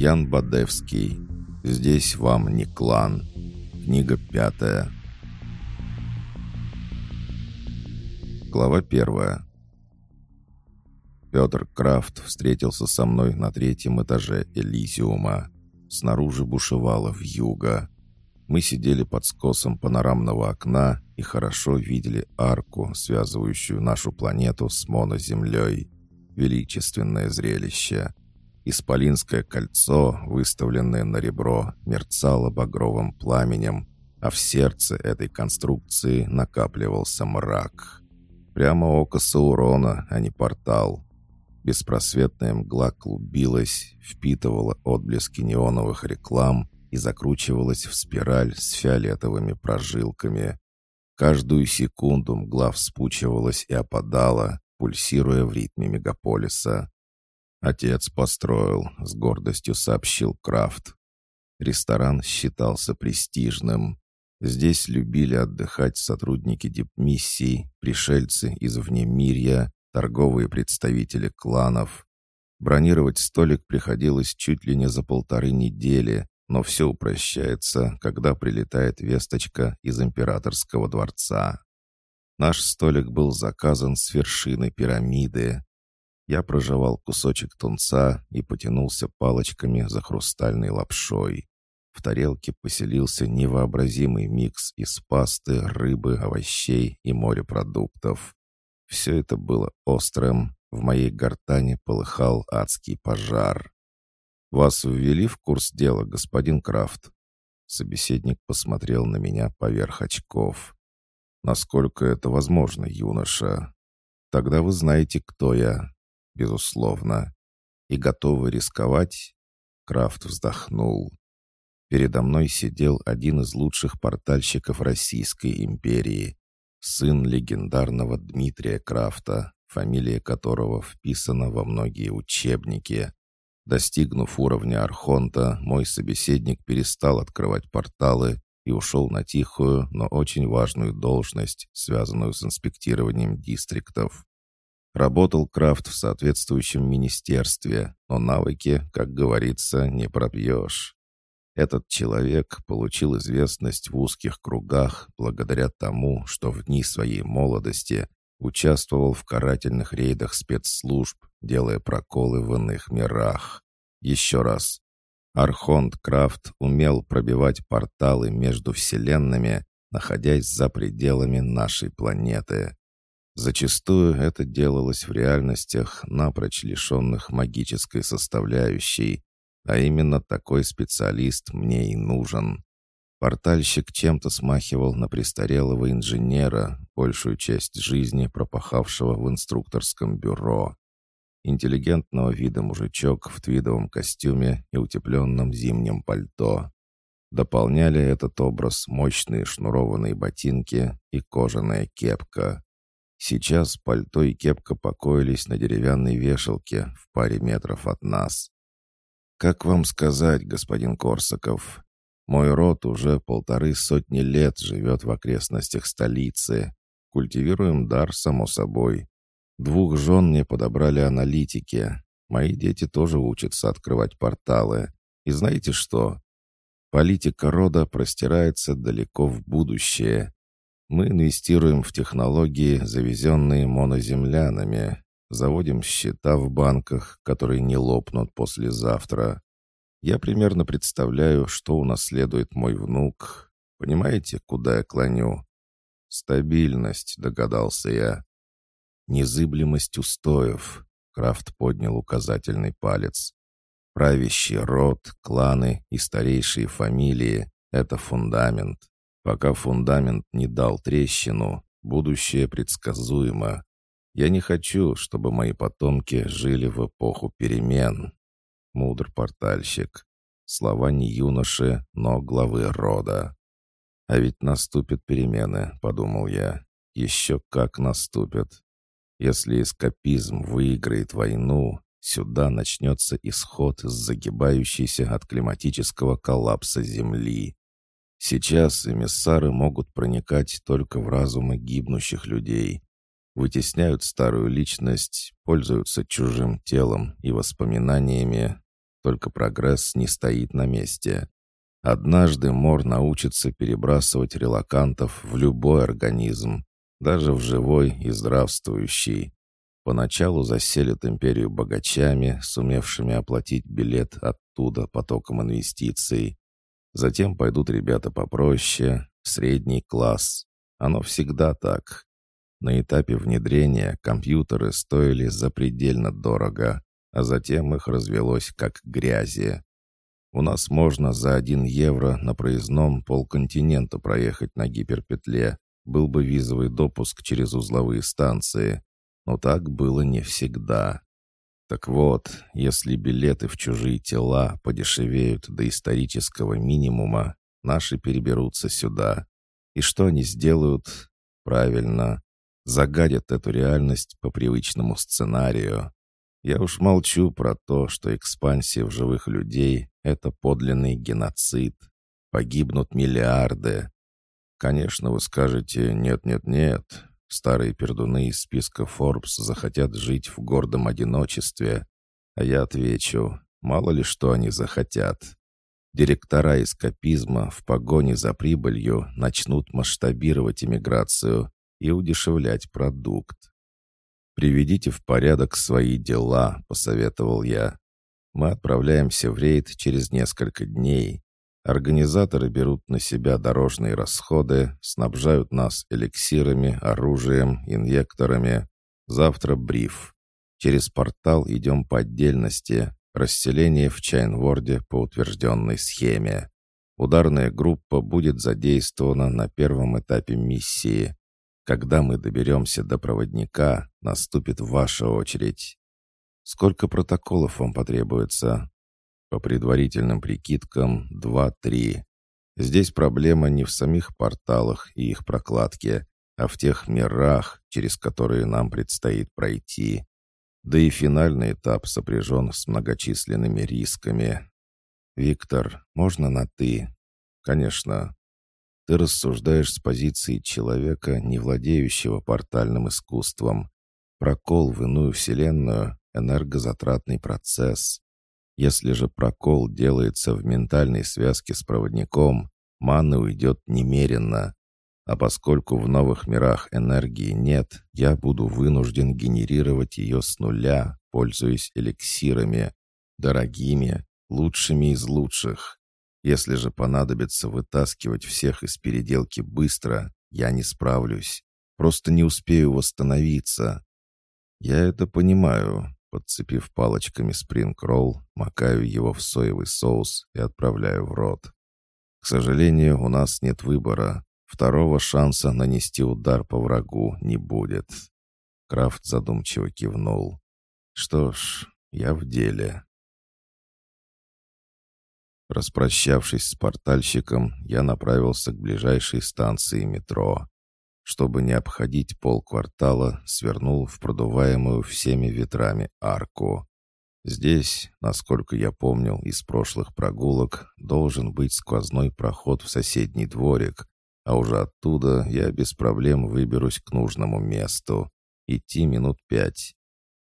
Ян Бадевский. Здесь вам не клан. Книга пятая. Глава первая. Петр Крафт встретился со мной на третьем этаже Элизиума. Снаружи бушевало в юго. Мы сидели под скосом панорамного окна и хорошо видели арку, связывающую нашу планету с моноземлей. Величественное зрелище. Исполинское кольцо, выставленное на ребро, мерцало багровым пламенем, а в сердце этой конструкции накапливался мрак. Прямо око Саурона, а не портал. Беспросветная мгла клубилась, впитывала отблески неоновых реклам и закручивалась в спираль с фиолетовыми прожилками. Каждую секунду мгла вспучивалась и опадала, пульсируя в ритме мегаполиса. «Отец построил», — с гордостью сообщил Крафт. Ресторан считался престижным. Здесь любили отдыхать сотрудники дипмиссий, пришельцы из внемирья, торговые представители кланов. Бронировать столик приходилось чуть ли не за полторы недели, но все упрощается, когда прилетает весточка из императорского дворца. Наш столик был заказан с вершины пирамиды. Я прожевал кусочек тунца и потянулся палочками за хрустальной лапшой. В тарелке поселился невообразимый микс из пасты, рыбы, овощей и морепродуктов. Все это было острым, в моей гортани полыхал адский пожар. «Вас ввели в курс дела, господин Крафт?» Собеседник посмотрел на меня поверх очков. «Насколько это возможно, юноша? Тогда вы знаете, кто я. Безусловно. И готовы рисковать?» Крафт вздохнул. Передо мной сидел один из лучших портальщиков Российской империи, сын легендарного Дмитрия Крафта, фамилия которого вписана во многие учебники. Достигнув уровня Архонта, мой собеседник перестал открывать порталы и ушел на тихую, но очень важную должность, связанную с инспектированием дистриктов. Работал Крафт в соответствующем министерстве, но навыки, как говорится, не пропьешь. Этот человек получил известность в узких кругах благодаря тому, что в дни своей молодости участвовал в карательных рейдах спецслужб, делая проколы в иных мирах. Еще раз. Архонт Крафт умел пробивать порталы между вселенными, находясь за пределами нашей планеты. Зачастую это делалось в реальностях, напрочь лишенных магической составляющей, а именно такой специалист мне и нужен. Портальщик чем-то смахивал на престарелого инженера, большую часть жизни пропахавшего в инструкторском бюро. Интеллигентного вида мужичок в твидовом костюме и утепленном зимнем пальто. Дополняли этот образ мощные шнурованные ботинки и кожаная кепка. Сейчас пальто и кепка покоились на деревянной вешалке в паре метров от нас. «Как вам сказать, господин Корсаков, мой род уже полторы сотни лет живет в окрестностях столицы. Культивируем дар, само собой. Двух жен мне подобрали аналитики. Мои дети тоже учатся открывать порталы. И знаете что? Политика рода простирается далеко в будущее. Мы инвестируем в технологии, завезенные моноземлянами. Заводим счета в банках, которые не лопнут послезавтра. Я примерно представляю, что унаследует мой внук. Понимаете, куда я клоню? Стабильность, догадался я. Незыблемость устоев. Крафт поднял указательный палец. Правящий род, кланы и старейшие фамилии — это фундамент. Пока фундамент не дал трещину, будущее предсказуемо. Я не хочу, чтобы мои потомки жили в эпоху перемен мудр портальщик. Слова не юноши, но главы рода. «А ведь наступят перемены», — подумал я. «Еще как наступят. Если эскапизм выиграет войну, сюда начнется исход с загибающейся от климатического коллапса Земли. Сейчас эмиссары могут проникать только в разумы гибнущих людей, вытесняют старую личность, пользуются чужим телом и воспоминаниями, только прогресс не стоит на месте. Однажды Мор научится перебрасывать релакантов в любой организм, даже в живой и здравствующий. Поначалу заселят империю богачами, сумевшими оплатить билет оттуда потоком инвестиций. Затем пойдут ребята попроще, средний класс. Оно всегда так. На этапе внедрения компьютеры стоили запредельно дорого, а затем их развелось как грязи. У нас можно за один евро на проездном полконтинента проехать на гиперпетле. Был бы визовый допуск через узловые станции. Но так было не всегда. Так вот, если билеты в чужие тела подешевеют до исторического минимума, наши переберутся сюда. И что они сделают? Правильно, загадят эту реальность по привычному сценарию. Я уж молчу про то, что экспансия в живых людей — это подлинный геноцид. Погибнут миллиарды. Конечно, вы скажете «нет-нет-нет». Старые пердуны из списка Forbes захотят жить в гордом одиночестве. А я отвечу, мало ли что они захотят. Директора эскапизма в погоне за прибылью начнут масштабировать иммиграцию, и удешевлять продукт. «Приведите в порядок свои дела», — посоветовал я. «Мы отправляемся в рейд через несколько дней. Организаторы берут на себя дорожные расходы, снабжают нас эликсирами, оружием, инъекторами. Завтра бриф. Через портал идем по отдельности. Расселение в Чайнворде по утвержденной схеме. Ударная группа будет задействована на первом этапе миссии. Когда мы доберемся до проводника, наступит ваша очередь. Сколько протоколов вам потребуется? По предварительным прикидкам, два-три. Здесь проблема не в самих порталах и их прокладке, а в тех мирах, через которые нам предстоит пройти. Да и финальный этап сопряжен с многочисленными рисками. «Виктор, можно на «ты»?» «Конечно. Ты рассуждаешь с позиции человека, не владеющего портальным искусством. Прокол в иную вселенную — энергозатратный процесс. Если же прокол делается в ментальной связке с проводником, маны уйдет немеренно. А поскольку в новых мирах энергии нет, я буду вынужден генерировать ее с нуля, пользуясь эликсирами, дорогими, лучшими из лучших. Если же понадобится вытаскивать всех из переделки быстро, я не справлюсь. Просто не успею восстановиться. Я это понимаю. Подцепив палочками спринг-ролл, макаю его в соевый соус и отправляю в рот. К сожалению, у нас нет выбора. Второго шанса нанести удар по врагу не будет. Крафт задумчиво кивнул. Что ж, я в деле. Распрощавшись с портальщиком, я направился к ближайшей станции метро. Чтобы не обходить полквартала, свернул в продуваемую всеми ветрами арку. Здесь, насколько я помнил из прошлых прогулок, должен быть сквозной проход в соседний дворик, а уже оттуда я без проблем выберусь к нужному месту. Идти минут пять.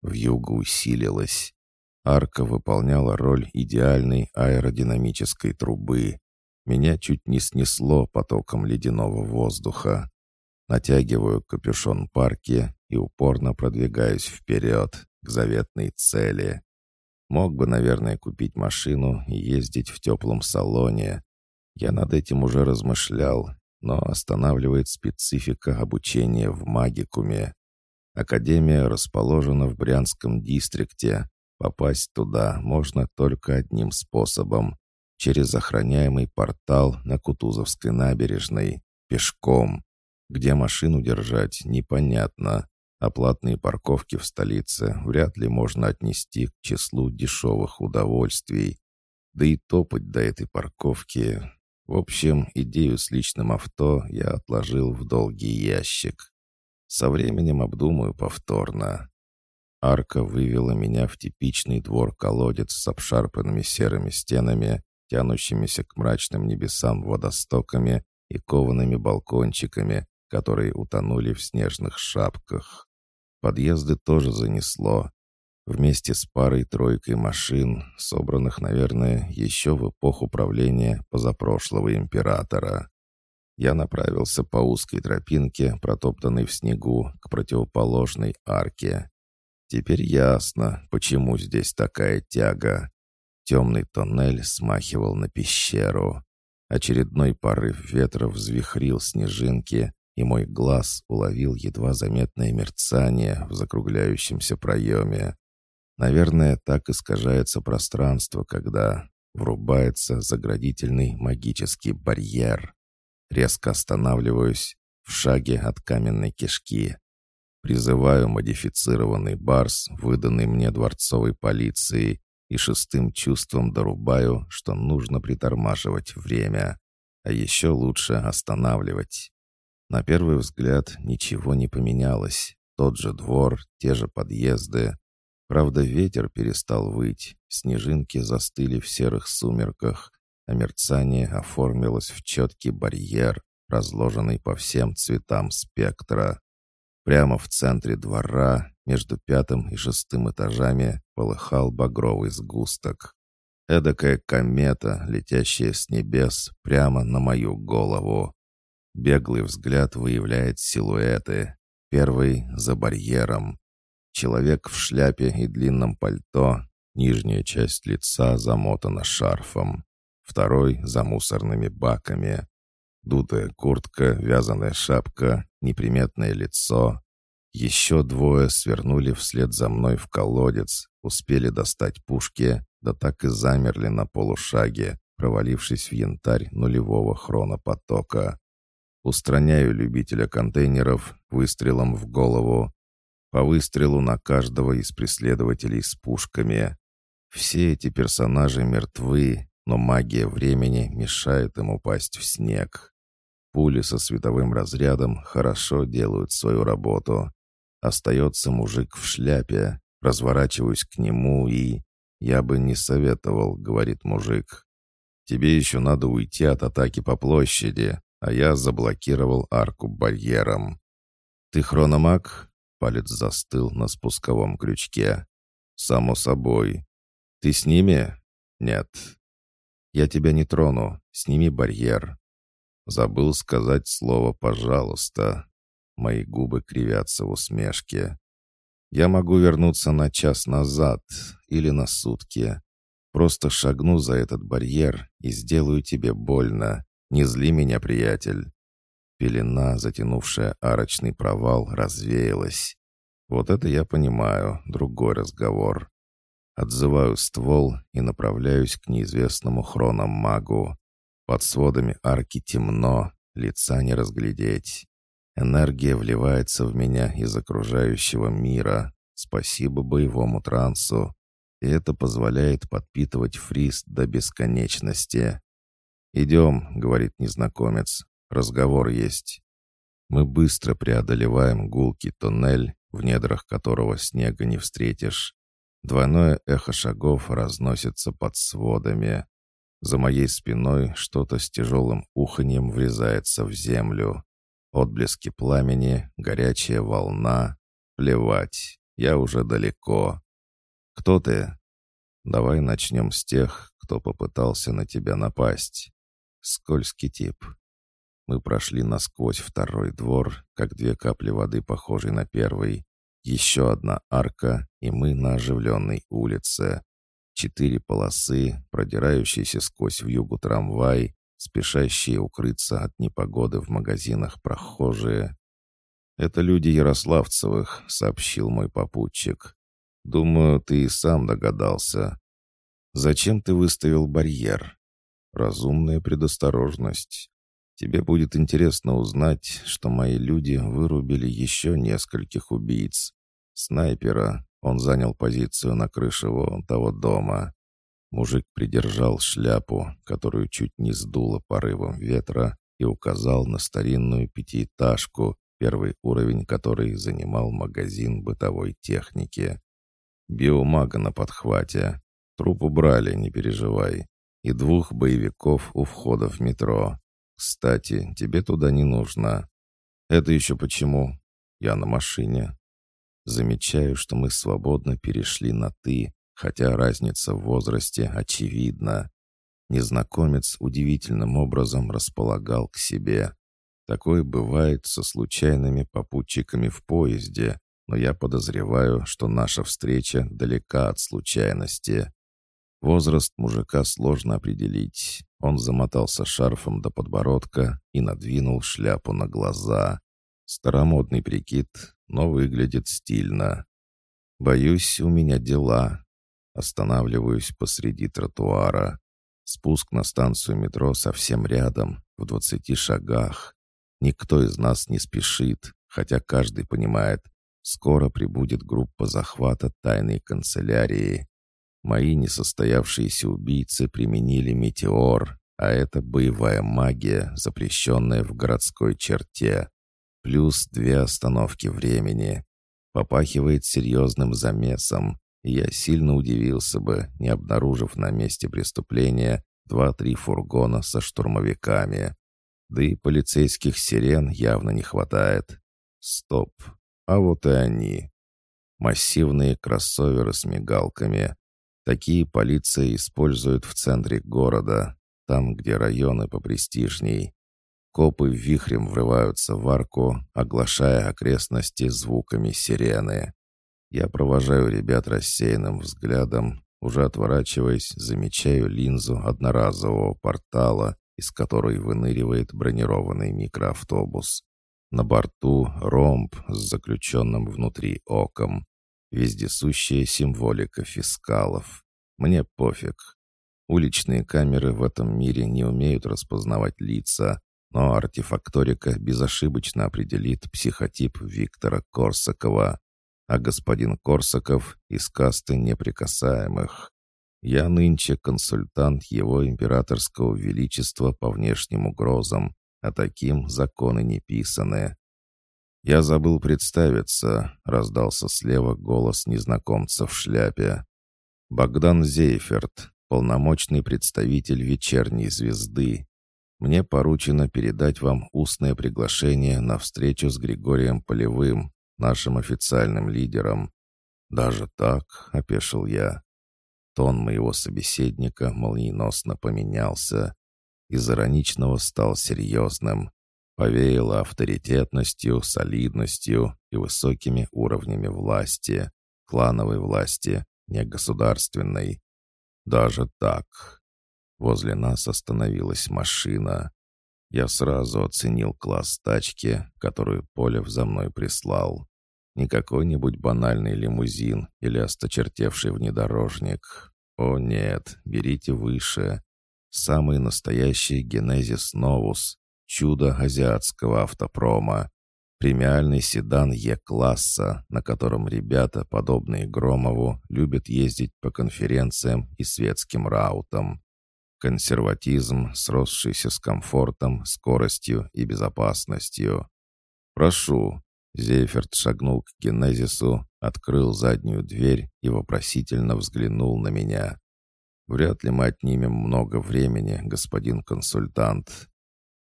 Вьюга усилилась. Арка выполняла роль идеальной аэродинамической трубы. Меня чуть не снесло потоком ледяного воздуха. Натягиваю капюшон парки и упорно продвигаюсь вперед, к заветной цели. Мог бы, наверное, купить машину и ездить в теплом салоне. Я над этим уже размышлял, но останавливает специфика обучения в магикуме. Академия расположена в Брянском дистрикте, Попасть туда можно только одним способом — через охраняемый портал на Кутузовской набережной, пешком. Где машину держать, непонятно, а платные парковки в столице вряд ли можно отнести к числу дешевых удовольствий. Да и топать до этой парковки... В общем, идею с личным авто я отложил в долгий ящик. Со временем обдумаю повторно. Арка вывела меня в типичный двор-колодец с обшарпанными серыми стенами, тянущимися к мрачным небесам водостоками и коваными балкончиками, которые утонули в снежных шапках. Подъезды тоже занесло. Вместе с парой-тройкой машин, собранных, наверное, еще в эпоху правления позапрошлого императора. Я направился по узкой тропинке, протоптанной в снегу, к противоположной арке. Теперь ясно, почему здесь такая тяга. Темный тоннель смахивал на пещеру. Очередной порыв ветра взвихрил снежинки, и мой глаз уловил едва заметное мерцание в закругляющемся проеме. Наверное, так искажается пространство, когда врубается заградительный магический барьер. Резко останавливаюсь в шаге от каменной кишки. Призываю модифицированный барс, выданный мне дворцовой полицией, и шестым чувством дорубаю, что нужно притормаживать время, а еще лучше останавливать. На первый взгляд ничего не поменялось. Тот же двор, те же подъезды. Правда, ветер перестал выть, снежинки застыли в серых сумерках, а мерцание оформилось в четкий барьер, разложенный по всем цветам спектра. Прямо в центре двора, между пятым и шестым этажами, полыхал багровый сгусток. Эдакая комета, летящая с небес прямо на мою голову. Беглый взгляд выявляет силуэты. Первый — за барьером. Человек в шляпе и длинном пальто, нижняя часть лица замотана шарфом. Второй — за мусорными баками. Дутая куртка, вязаная шапка, неприметное лицо. Еще двое свернули вслед за мной в колодец, успели достать пушки, да так и замерли на полушаге, провалившись в янтарь нулевого хронопотока. Устраняю любителя контейнеров выстрелом в голову. По выстрелу на каждого из преследователей с пушками. Все эти персонажи мертвы, но магия времени мешает им упасть в снег. Пули со световым разрядом хорошо делают свою работу. Остается мужик в шляпе. Разворачиваюсь к нему и... «Я бы не советовал», — говорит мужик. «Тебе еще надо уйти от атаки по площади, а я заблокировал арку барьером. «Ты хрономаг?» — палец застыл на спусковом крючке. «Само собой. Ты с ними?» «Нет». «Я тебя не трону. Сними барьер». Забыл сказать слово «пожалуйста». Мои губы кривятся в усмешке. «Я могу вернуться на час назад или на сутки. Просто шагну за этот барьер и сделаю тебе больно. Не зли меня, приятель. Пелена, затянувшая арочный провал, развеялась. Вот это я понимаю, другой разговор. Отзываю ствол и направляюсь к неизвестному хрономагу. Под сводами арки темно, лица не разглядеть. Энергия вливается в меня из окружающего мира. Спасибо боевому трансу. И это позволяет подпитывать фриз до бесконечности. «Идем», — говорит незнакомец, — «разговор есть». Мы быстро преодолеваем гулкий туннель, в недрах которого снега не встретишь. Двойное эхо шагов разносится под сводами. За моей спиной что-то с тяжелым уханьем врезается в землю. Отблески пламени, горячая волна. Плевать, я уже далеко. «Кто ты?» «Давай начнем с тех, кто попытался на тебя напасть. Скользкий тип. Мы прошли насквозь второй двор, как две капли воды, похожей на первый. Еще одна арка, и мы на оживленной улице. Четыре полосы, продирающиеся сквозь вьюгу трамвай, спешащие укрыться от непогоды в магазинах прохожие. «Это люди Ярославцевых», — сообщил мой попутчик. «Думаю, ты и сам догадался. Зачем ты выставил барьер?» Разумная предосторожность. Тебе будет интересно узнать, что мои люди вырубили еще нескольких убийц. Снайпера. Он занял позицию на крыше вон того дома. Мужик придержал шляпу, которую чуть не сдуло порывом ветра, и указал на старинную пятиэтажку, первый уровень которой занимал магазин бытовой техники. Биомага на подхвате. Труп убрали, не переживай и двух боевиков у входа в метро. Кстати, тебе туда не нужно. Это еще почему? Я на машине. Замечаю, что мы свободно перешли на «ты», хотя разница в возрасте очевидна. Незнакомец удивительным образом располагал к себе. Такое бывает со случайными попутчиками в поезде, но я подозреваю, что наша встреча далека от случайности. Возраст мужика сложно определить. Он замотался шарфом до подбородка и надвинул шляпу на глаза. Старомодный прикид, но выглядит стильно. Боюсь, у меня дела. Останавливаюсь посреди тротуара. Спуск на станцию метро совсем рядом, в двадцати шагах. Никто из нас не спешит, хотя каждый понимает, скоро прибудет группа захвата тайной канцелярии. Мои несостоявшиеся убийцы применили метеор, а это боевая магия, запрещенная в городской черте. Плюс две остановки времени. Попахивает серьезным замесом, и я сильно удивился бы, не обнаружив на месте преступления два-три фургона со штурмовиками. Да и полицейских сирен явно не хватает. Стоп. А вот и они. Массивные кроссоверы с мигалками. Такие полиция использует в центре города, там, где районы попрестижней. Копы вихрем врываются в арку, оглашая окрестности звуками сирены. Я провожаю ребят рассеянным взглядом, уже отворачиваясь, замечаю линзу одноразового портала, из которой выныривает бронированный микроавтобус. На борту ромб с заключенным внутри оком. Вездесущая символика фискалов. Мне пофиг. Уличные камеры в этом мире не умеют распознавать лица, но артефакторика безошибочно определит психотип Виктора Корсакова, а господин Корсаков из касты неприкасаемых. Я нынче консультант его императорского величества по внешним угрозам, а таким законы не писаны. «Я забыл представиться», — раздался слева голос незнакомца в шляпе. «Богдан Зейферт, полномочный представитель вечерней звезды. Мне поручено передать вам устное приглашение на встречу с Григорием Полевым, нашим официальным лидером». «Даже так?» — опешил я. Тон моего собеседника молниеносно поменялся. Из ироничного стал серьезным. Повеяло авторитетностью, солидностью и высокими уровнями власти. Клановой власти, не государственной. Даже так. Возле нас остановилась машина. Я сразу оценил класс тачки, которую Полев за мной прислал. Не какой-нибудь банальный лимузин или осточертевший внедорожник. О нет, берите выше. Самый настоящий Генезис Новус, чудо азиатского автопрома. Премиальный седан Е-класса, на котором ребята, подобные Громову, любят ездить по конференциям и светским раутам. Консерватизм, сросшийся с комфортом, скоростью и безопасностью. «Прошу». Зейферт шагнул к Генезису, открыл заднюю дверь и вопросительно взглянул на меня. «Вряд ли мы отнимем много времени, господин консультант.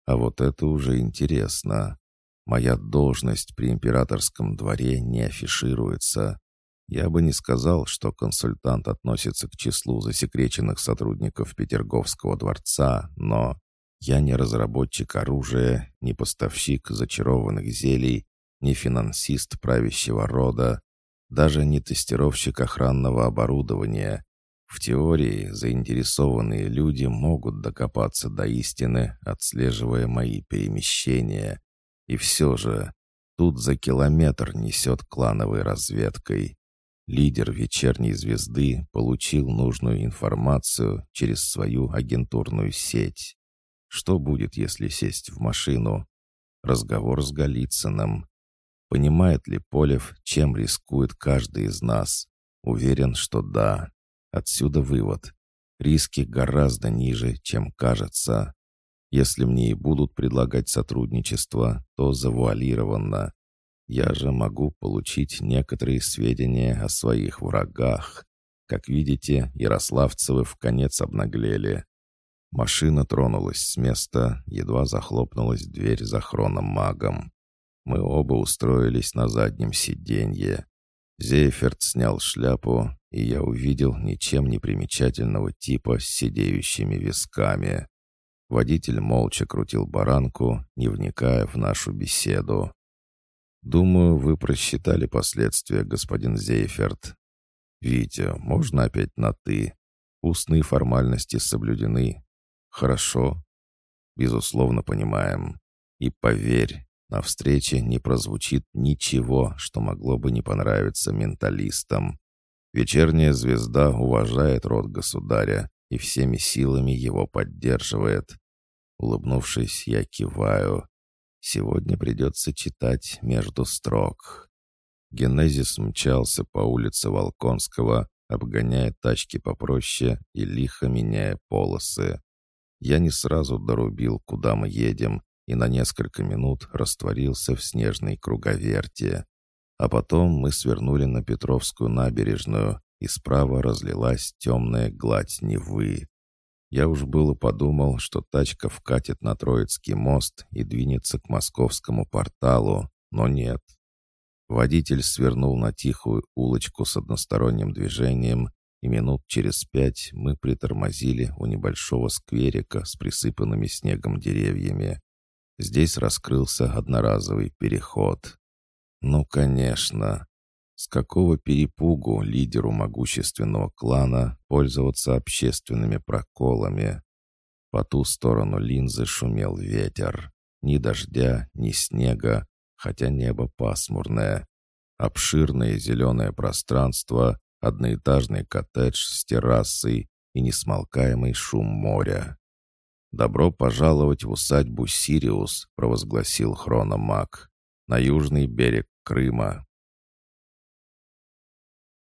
А вот это уже интересно. Моя должность при императорском дворе не афишируется. Я бы не сказал, что консультант относится к числу засекреченных сотрудников Петерговского дворца, но я не разработчик оружия, не поставщик зачарованных зелий, не финансист правящего рода, даже не тестировщик охранного оборудования. В теории заинтересованные люди могут докопаться до истины, отслеживая мои перемещения. И все же, тут за километр несет клановой разведкой. Лидер вечерней звезды получил нужную информацию через свою агентурную сеть. Что будет, если сесть в машину? Разговор с Голицыным. Понимает ли Полев, чем рискует каждый из нас? Уверен, что да. Отсюда вывод. Риски гораздо ниже, чем кажется. Если мне и будут предлагать сотрудничество, то завуалированно. Я же могу получить некоторые сведения о своих врагах. Как видите, ярославцевы в конец обнаглели. Машина тронулась с места, едва захлопнулась дверь за хроном магом. Мы оба устроились на заднем сиденье. Зейферт снял шляпу, и я увидел ничем не примечательного типа с сидеющими висками. Водитель молча крутил баранку, не вникая в нашу беседу. «Думаю, вы просчитали последствия, господин Зейферт. Витя, можно опять на «ты»? Устные формальности соблюдены. Хорошо. Безусловно, понимаем. И поверь, на встрече не прозвучит ничего, что могло бы не понравиться менталистам. Вечерняя звезда уважает род государя и всеми силами его поддерживает. Улыбнувшись, я киваю. Сегодня придется читать между строк. Генезис мчался по улице Волконского, обгоняя тачки попроще и лихо меняя полосы. Я не сразу дорубил, куда мы едем, и на несколько минут растворился в снежной круговерте. А потом мы свернули на Петровскую набережную, и справа разлилась темная гладь Невы. Я уж было подумал, что тачка вкатит на Троицкий мост и двинется к московскому порталу, но нет. Водитель свернул на тихую улочку с односторонним движением, и минут через пять мы притормозили у небольшого скверика с присыпанными снегом деревьями. Здесь раскрылся одноразовый переход. Ну, конечно. С какого перепугу лидеру могущественного клана пользоваться общественными проколами? По ту сторону линзы шумел ветер. Ни дождя, ни снега, хотя небо пасмурное. Обширное зеленое пространство, одноэтажный коттедж с террасой и несмолкаемый шум моря. «Добро пожаловать в усадьбу Сириус», — провозгласил Хрономаг, — «на южный берег Крыма».